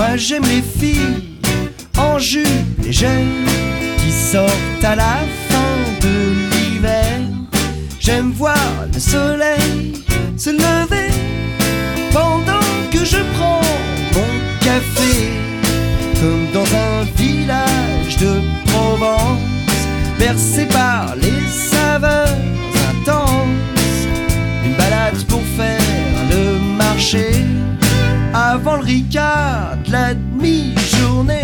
Moi j'aime les filles en jupe légère qui sortent à la fin de l'hiver. J'aime voir le soleil se lever pendant que je prends mon café comme dans un village de Provence bercé par les saveurs avant le ricard de la demi-journée.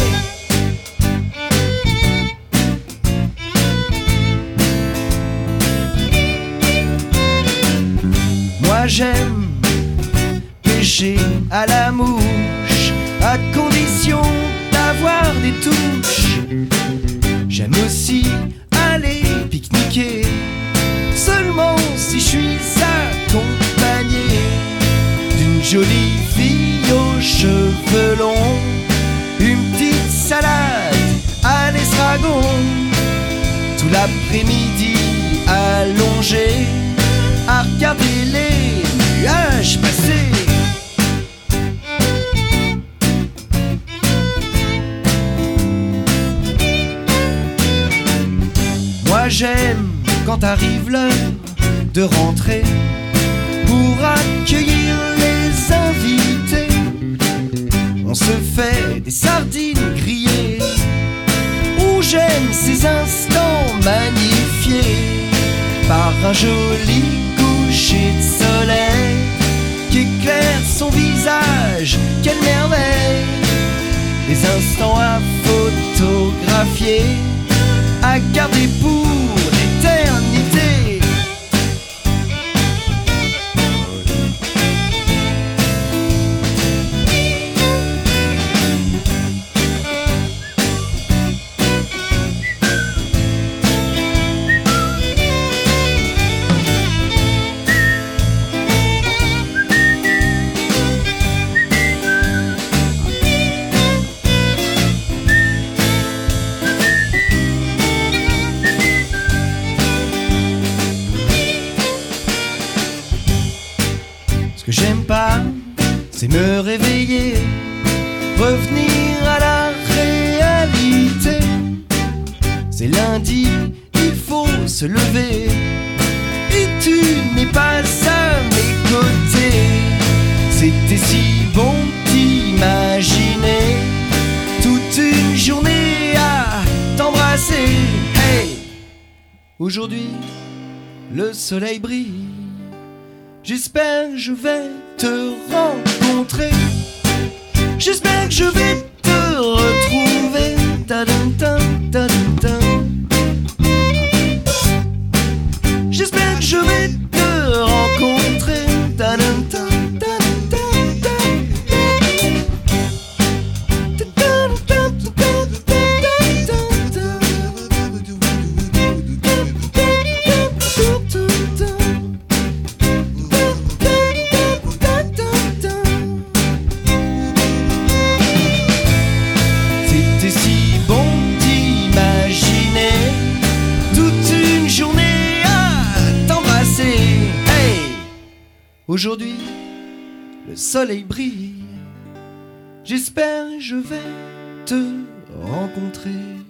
Moi j'aime pêcher à la mouche, à condition d'avoir des touches. J'aime aussi aller pique-niquer, seulement si je suis accompagné d'une jolie l'après-midi allongé à regarder les nuages passer. Moi j'aime quand arrive l'heure de rentrer pour accueillir les invités. On se fait des sardines grillées ou j'aime ces instants un joli coucher de soleil qui éclaire son visage. Quelle merveille! Les instants à photographier, à garder pour revenir à la réalité. C'est lundi, il faut se lever, et tu n'es pas à mes côtés. C'était si bon d'imaginer toute une journée à t'embrasser. Hey, aujourd'hui, le soleil brille. J'espère je vais te rencontrer. J'espère que je vais te retrouver. Ta-dum-tum. Aujourd'hui, le soleil brille. J'espère je vais te rencontrer.